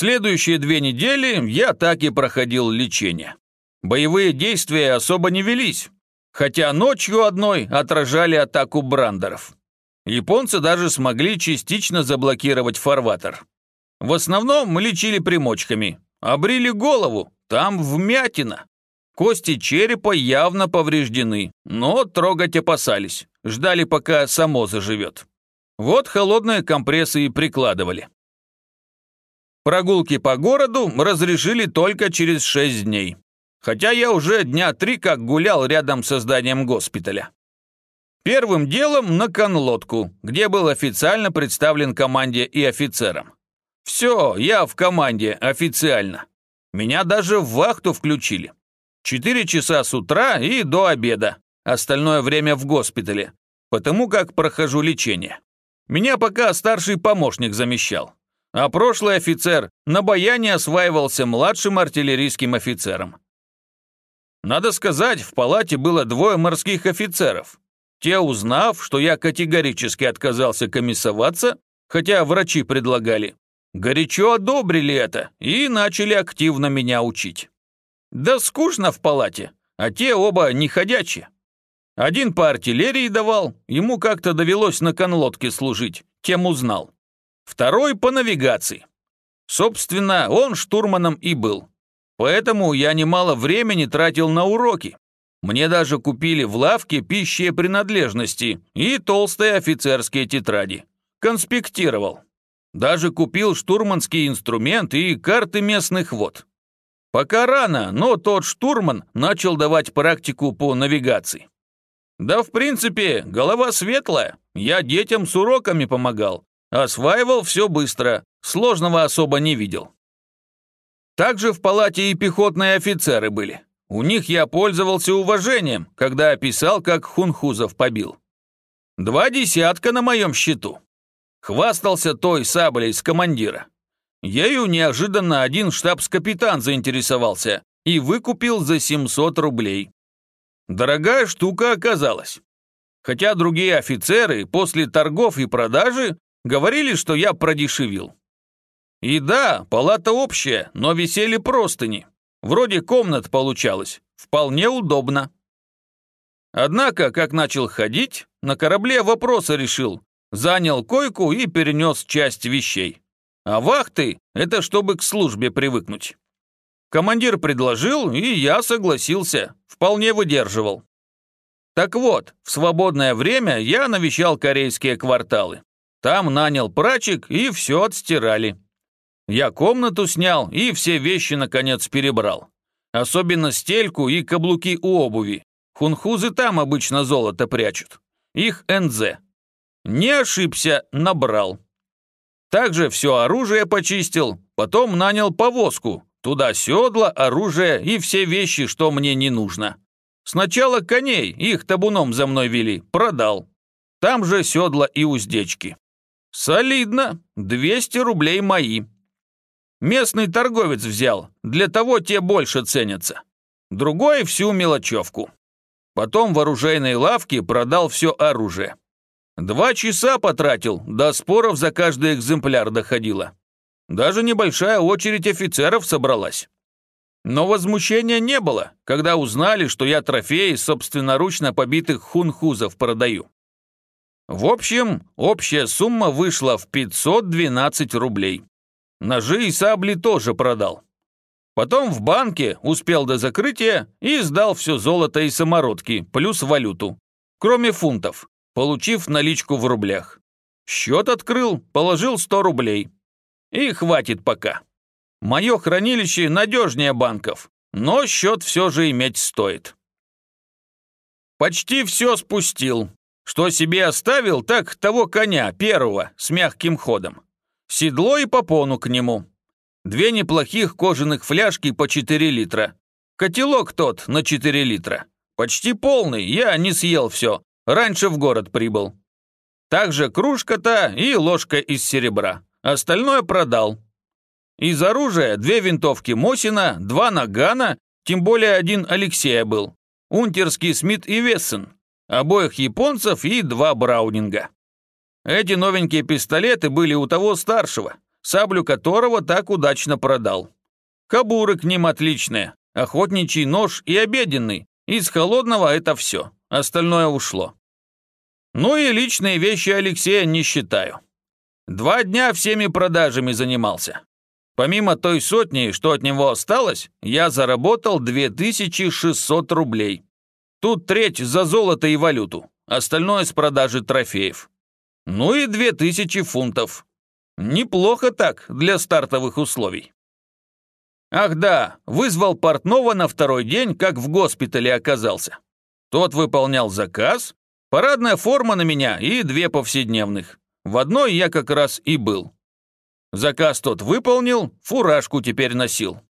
Следующие две недели я так и проходил лечение. Боевые действия особо не велись, хотя ночью одной отражали атаку брандеров. Японцы даже смогли частично заблокировать фарватер. В основном мы лечили примочками. Обрили голову, там вмятина. Кости черепа явно повреждены, но трогать опасались. Ждали, пока само заживет. Вот холодные компрессы и прикладывали. Прогулки по городу разрешили только через шесть дней. Хотя я уже дня три как гулял рядом со зданием госпиталя. Первым делом на конлодку, где был официально представлен команде и офицерам. Все, я в команде официально. Меня даже в вахту включили. Четыре часа с утра и до обеда. Остальное время в госпитале, потому как прохожу лечение. Меня пока старший помощник замещал а прошлый офицер на баяне осваивался младшим артиллерийским офицером. Надо сказать, в палате было двое морских офицеров. Те, узнав, что я категорически отказался комиссоваться, хотя врачи предлагали, горячо одобрили это и начали активно меня учить. Да скучно в палате, а те оба не ходячие. Один по артиллерии давал, ему как-то довелось на конлодке служить, тем узнал второй по навигации. Собственно, он штурманом и был. Поэтому я немало времени тратил на уроки. Мне даже купили в лавке пищие принадлежности и толстые офицерские тетради. Конспектировал. Даже купил штурманский инструмент и карты местных вод. Пока рано, но тот штурман начал давать практику по навигации. Да, в принципе, голова светлая. Я детям с уроками помогал, Осваивал все быстро, сложного особо не видел. Также в палате и пехотные офицеры были. У них я пользовался уважением, когда описал, как Хунхузов побил. Два десятка на моем счету. Хвастался той саблей с командира. Ею неожиданно один штабс-капитан заинтересовался и выкупил за 700 рублей. Дорогая штука оказалась. Хотя другие офицеры после торгов и продажи Говорили, что я продешевил. И да, палата общая, но висели простыни. Вроде комнат получалось. Вполне удобно. Однако, как начал ходить, на корабле вопросы решил. Занял койку и перенес часть вещей. А вахты – это чтобы к службе привыкнуть. Командир предложил, и я согласился. Вполне выдерживал. Так вот, в свободное время я навещал корейские кварталы. Там нанял прачек и все отстирали. Я комнату снял и все вещи, наконец, перебрал. Особенно стельку и каблуки у обуви. Хунхузы там обычно золото прячут. Их НЗ. Не ошибся, набрал. Также все оружие почистил, потом нанял повозку. Туда седла, оружие и все вещи, что мне не нужно. Сначала коней, их табуном за мной вели, продал. Там же седла и уздечки. «Солидно. 200 рублей мои». Местный торговец взял, для того те больше ценятся. Другой всю мелочевку. Потом в оружейной лавке продал все оружие. Два часа потратил, до споров за каждый экземпляр доходило. Даже небольшая очередь офицеров собралась. Но возмущения не было, когда узнали, что я трофеи собственноручно побитых хунхузов продаю. В общем, общая сумма вышла в 512 рублей. Ножи и сабли тоже продал. Потом в банке успел до закрытия и сдал все золото и самородки, плюс валюту, кроме фунтов, получив наличку в рублях. Счет открыл, положил 100 рублей. И хватит пока. Мое хранилище надежнее банков, но счет все же иметь стоит. Почти все спустил, что себе оставил, так того коня, первого, с мягким ходом. Седло и попону к нему. Две неплохих кожаных фляжки по 4 литра. Котелок тот на 4 литра. Почти полный, я не съел все. Раньше в город прибыл. Также кружка-то и ложка из серебра. Остальное продал. Из оружия две винтовки Мосина, два Нагана, тем более один Алексея был. Унтерский Смит и Вессен обоих японцев и два браунинга. Эти новенькие пистолеты были у того старшего, саблю которого так удачно продал. Кабуры к ним отличные, охотничий нож и обеденный. Из холодного это все, остальное ушло. Ну и личные вещи Алексея не считаю. Два дня всеми продажами занимался. Помимо той сотни, что от него осталось, я заработал 2600 рублей. Тут треть за золото и валюту, остальное с продажи трофеев. Ну и 2000 фунтов. Неплохо так для стартовых условий. Ах да, вызвал портного на второй день, как в госпитале оказался. Тот выполнял заказ, парадная форма на меня и две повседневных. В одной я как раз и был. Заказ тот выполнил, фуражку теперь носил.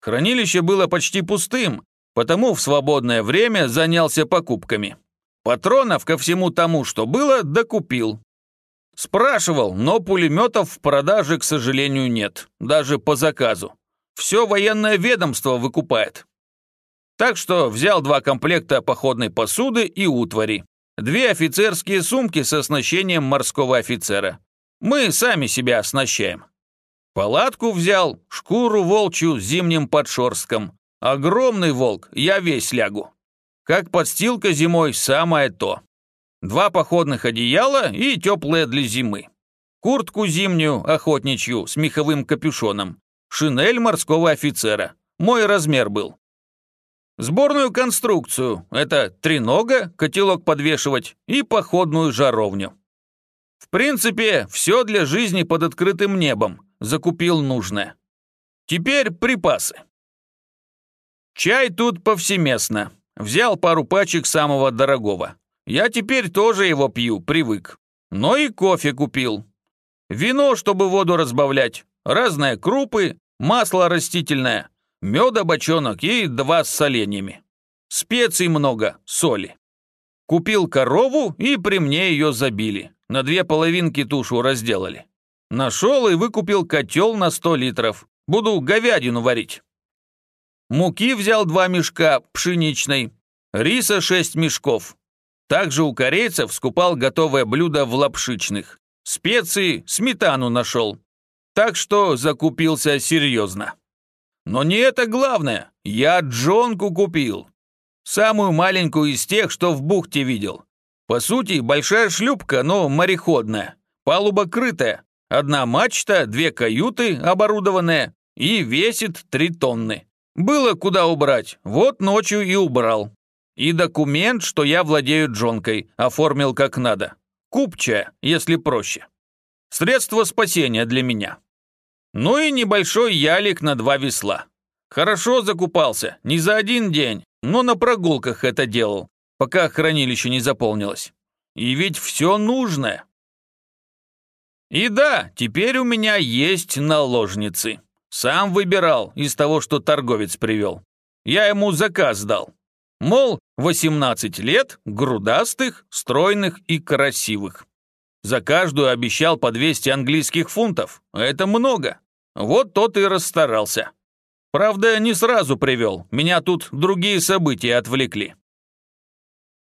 Хранилище было почти пустым, потому в свободное время занялся покупками. Патронов ко всему тому, что было, докупил. Спрашивал, но пулеметов в продаже, к сожалению, нет, даже по заказу. Все военное ведомство выкупает. Так что взял два комплекта походной посуды и утвари. Две офицерские сумки с оснащением морского офицера. Мы сами себя оснащаем. Палатку взял, шкуру волчью с зимним подшерстком. Огромный волк, я весь лягу. Как подстилка зимой, самое то. Два походных одеяла и теплые для зимы. Куртку зимнюю, охотничью, с меховым капюшоном. Шинель морского офицера. Мой размер был. Сборную конструкцию – это тренога, котелок подвешивать и походную жаровню. В принципе, все для жизни под открытым небом. Закупил нужное. Теперь припасы. Чай тут повсеместно. Взял пару пачек самого дорогого. Я теперь тоже его пью, привык. Но и кофе купил. Вино, чтобы воду разбавлять разные крупы, масло растительное, меда бочонок и два с соленьями. Специй много, соли. Купил корову и при мне ее забили. На две половинки тушу разделали. Нашел и выкупил котел на 100 литров. Буду говядину варить. Муки взял два мешка пшеничной, риса шесть мешков. Также у корейцев скупал готовое блюдо в лапшичных. Специи, сметану нашел. Так что закупился серьезно. Но не это главное. Я джонку купил. Самую маленькую из тех, что в бухте видел. По сути, большая шлюпка, но мореходная. Палуба крытая. Одна мачта, две каюты оборудованные и весит три тонны. Было куда убрать, вот ночью и убрал. И документ, что я владею джонкой, оформил как надо. Купчая, если проще. Средство спасения для меня. Ну и небольшой ялик на два весла. Хорошо закупался, не за один день, но на прогулках это делал, пока хранилище не заполнилось. И ведь все нужное. И да, теперь у меня есть наложницы. Сам выбирал из того, что торговец привел. Я ему заказ дал. Мол, 18 лет, грудастых, стройных и красивых. За каждую обещал по 200 английских фунтов. Это много. Вот тот и расстарался. Правда, не сразу привел. Меня тут другие события отвлекли.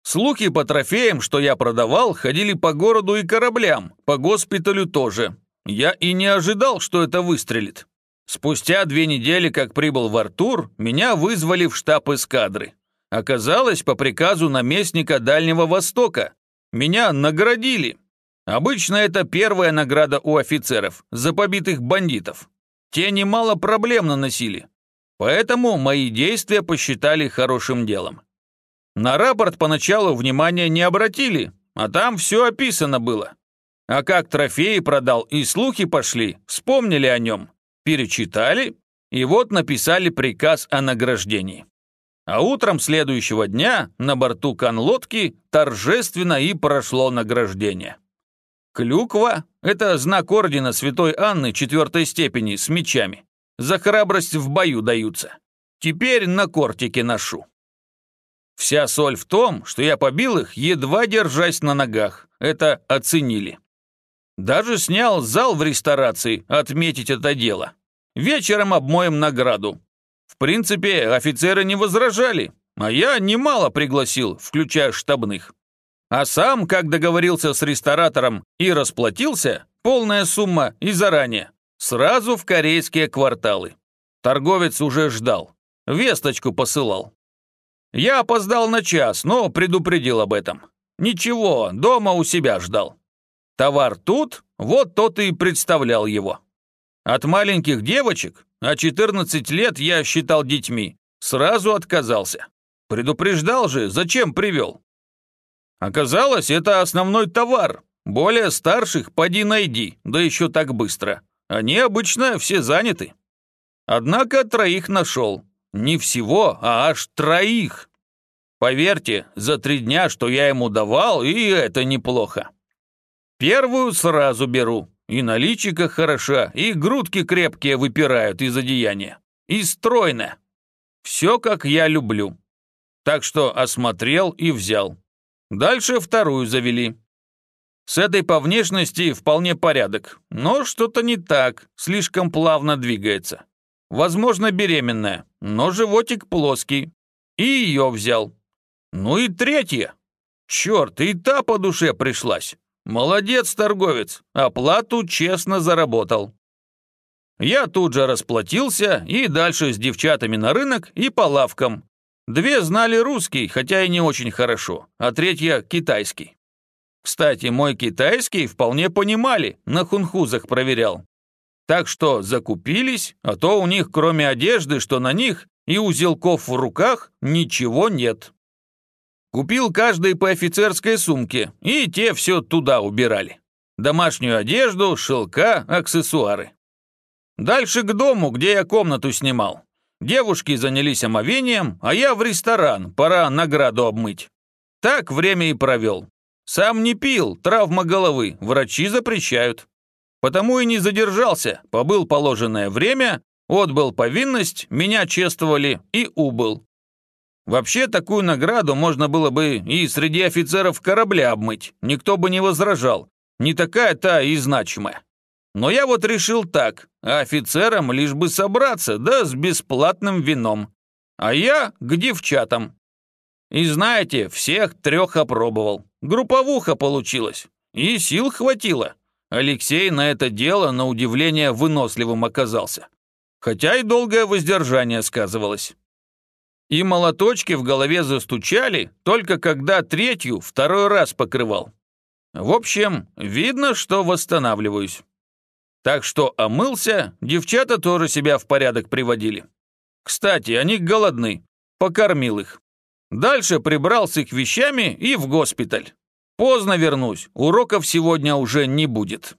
Слухи по трофеям, что я продавал, ходили по городу и кораблям, по госпиталю тоже. Я и не ожидал, что это выстрелит. Спустя две недели, как прибыл в Артур, меня вызвали в штаб эскадры. Оказалось, по приказу наместника Дальнего Востока. Меня наградили. Обычно это первая награда у офицеров за побитых бандитов. Те немало проблем наносили. Поэтому мои действия посчитали хорошим делом. На рапорт поначалу внимания не обратили, а там все описано было. А как трофеи продал и слухи пошли, вспомнили о нем, перечитали, и вот написали приказ о награждении. А утром следующего дня на борту конлодки торжественно и прошло награждение. Клюква – это знак ордена Святой Анны четвертой степени с мечами. За храбрость в бою даются. Теперь на кортике ношу. Вся соль в том, что я побил их, едва держась на ногах. Это оценили. Даже снял зал в ресторации отметить это дело. Вечером обмоем награду. В принципе, офицеры не возражали, а я немало пригласил, включая штабных. А сам, как договорился с ресторатором и расплатился, полная сумма и заранее. Сразу в корейские кварталы. Торговец уже ждал. Весточку посылал. Я опоздал на час, но предупредил об этом. Ничего, дома у себя ждал. Товар тут, вот тот и представлял его. От маленьких девочек, а 14 лет я считал детьми, сразу отказался. Предупреждал же, зачем привел. Оказалось, это основной товар. Более старших поди найди, да еще так быстро. Они обычно все заняты. Однако троих нашел. Не всего, а аж троих. Поверьте, за три дня, что я ему давал, и это неплохо. Первую сразу беру. И наличика хороша, и грудки крепкие выпирают из одеяния. И стройно. Все, как я люблю. Так что осмотрел и взял. Дальше вторую завели. С этой по внешности вполне порядок, но что-то не так, слишком плавно двигается. Возможно, беременная, но животик плоский. И ее взял. Ну и третья. Черт, и та по душе пришлась. Молодец, торговец, оплату честно заработал. Я тут же расплатился и дальше с девчатами на рынок и по лавкам. Две знали русский, хотя и не очень хорошо, а третья – китайский. Кстати, мой китайский вполне понимали, на хунхузах проверял. Так что закупились, а то у них кроме одежды, что на них, и узелков в руках, ничего нет. Купил каждый по офицерской сумке, и те все туда убирали. Домашнюю одежду, шелка, аксессуары. Дальше к дому, где я комнату снимал. Девушки занялись омовением, а я в ресторан, пора награду обмыть. Так время и провел. Сам не пил, травма головы, врачи запрещают. Потому и не задержался, побыл положенное время, отбыл повинность, меня чествовали и убыл. Вообще, такую награду можно было бы и среди офицеров корабля обмыть, никто бы не возражал, не такая-то и значимая. Но я вот решил так, а офицерам лишь бы собраться, да с бесплатным вином. А я к девчатам. И знаете, всех трех опробовал. Групповуха получилась. И сил хватило. Алексей на это дело, на удивление, выносливым оказался. Хотя и долгое воздержание сказывалось. И молоточки в голове застучали, только когда третью второй раз покрывал. В общем, видно, что восстанавливаюсь. Так что омылся, девчата тоже себя в порядок приводили. Кстати, они голодны, покормил их. Дальше прибрался к вещами и в госпиталь. Поздно вернусь, уроков сегодня уже не будет.